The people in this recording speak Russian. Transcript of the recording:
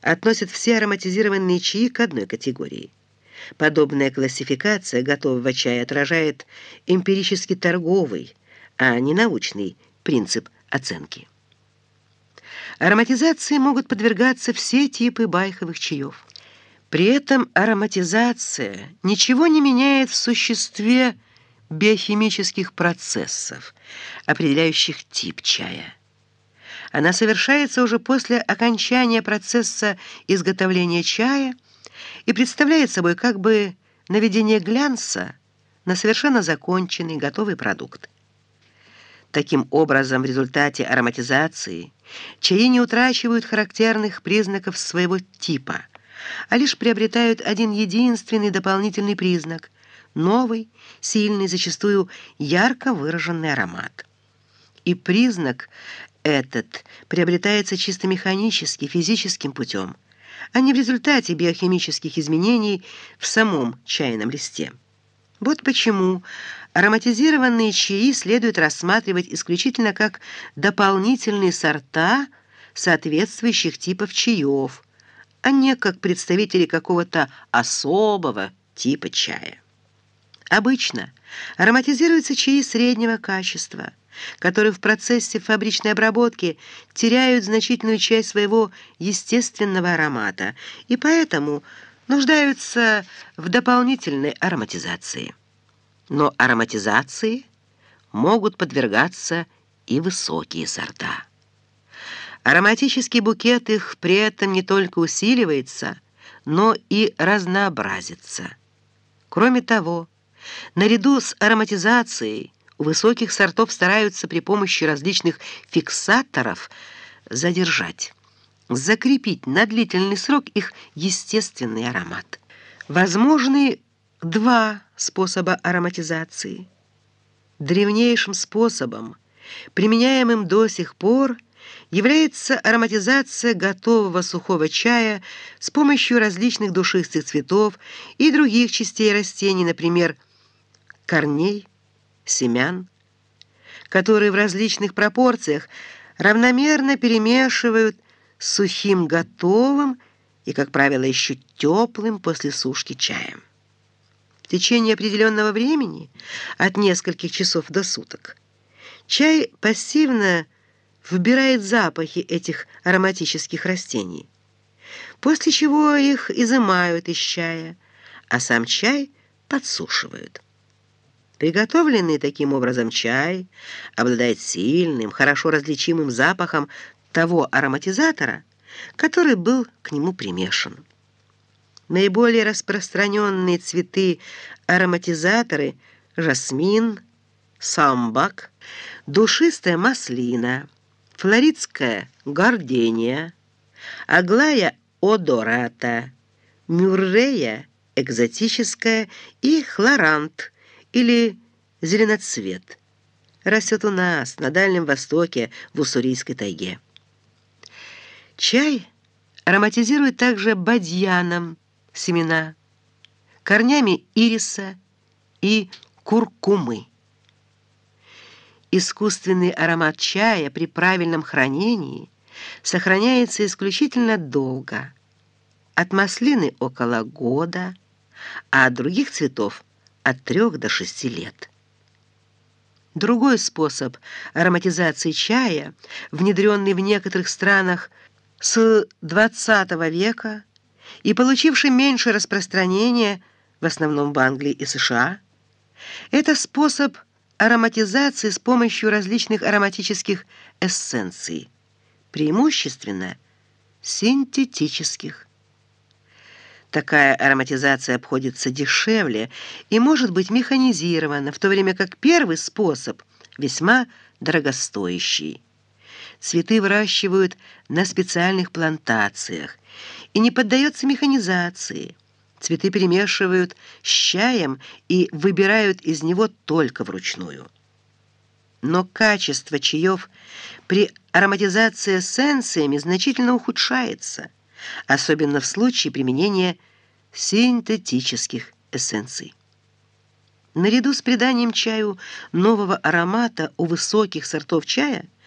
относят все ароматизированные чаи к одной категории. Подобная классификация готового чая отражает эмпирически торговый, а не научный принцип оценки. Ароматизации могут подвергаться все типы байховых чаев. При этом ароматизация ничего не меняет в существе биохимических процессов, определяющих тип чая. Она совершается уже после окончания процесса изготовления чая и представляет собой как бы наведение глянца на совершенно законченный готовый продукт. Таким образом, в результате ароматизации чаи не утрачивают характерных признаков своего типа, а лишь приобретают один единственный дополнительный признак – новый, сильный, зачастую ярко выраженный аромат. И признак этот приобретается чисто механически, физическим путем, а не в результате биохимических изменений в самом чайном листе. Вот почему ароматизированные чаи следует рассматривать исключительно как дополнительные сорта соответствующих типов чаев, а не как представители какого-то особого типа чая. Обычно ароматизируются чаи среднего качества – которые в процессе фабричной обработки теряют значительную часть своего естественного аромата и поэтому нуждаются в дополнительной ароматизации. Но ароматизации могут подвергаться и высокие сорта. Ароматический букет их при этом не только усиливается, но и разнообразится. Кроме того, наряду с ароматизацией высоких сортов стараются при помощи различных фиксаторов задержать, закрепить на длительный срок их естественный аромат. Возможны два способа ароматизации. Древнейшим способом, применяемым до сих пор, является ароматизация готового сухого чая с помощью различных душистых цветов и других частей растений, например, корней, семян, которые в различных пропорциях равномерно перемешивают с сухим готовым и, как правило, еще теплым после сушки чаем. В течение определенного времени, от нескольких часов до суток, чай пассивно вбирает запахи этих ароматических растений, после чего их изымают из чая, а сам чай подсушивают. Приготовленный таким образом чай обладает сильным, хорошо различимым запахом того ароматизатора, который был к нему примешан. Наиболее распространенные цветы ароматизаторы – жасмин, самбак, душистая маслина, флоридская гардения, аглая одората, мюррея экзотическая и хлорант – или зеленоцвет. Растет у нас, на Дальнем Востоке, в Уссурийской тайге. Чай ароматизирует также бадьяном семена, корнями ириса и куркумы. Искусственный аромат чая при правильном хранении сохраняется исключительно долго, от маслины около года, а от других цветов – от 3 до 6 лет. Другой способ ароматизации чая, внедренный в некоторых странах с XX века и получивший меньше распространения, в основном в Англии и США, это способ ароматизации с помощью различных ароматических эссенций, преимущественно синтетических. Такая ароматизация обходится дешевле и может быть механизирована, в то время как первый способ весьма дорогостоящий. Цветы выращивают на специальных плантациях и не поддается механизации. Цветы перемешивают с чаем и выбирают из него только вручную. Но качество чаев при ароматизации эссенциями значительно ухудшается – особенно в случае применения синтетических эссенций. Наряду с приданием чаю нового аромата у высоких сортов чая –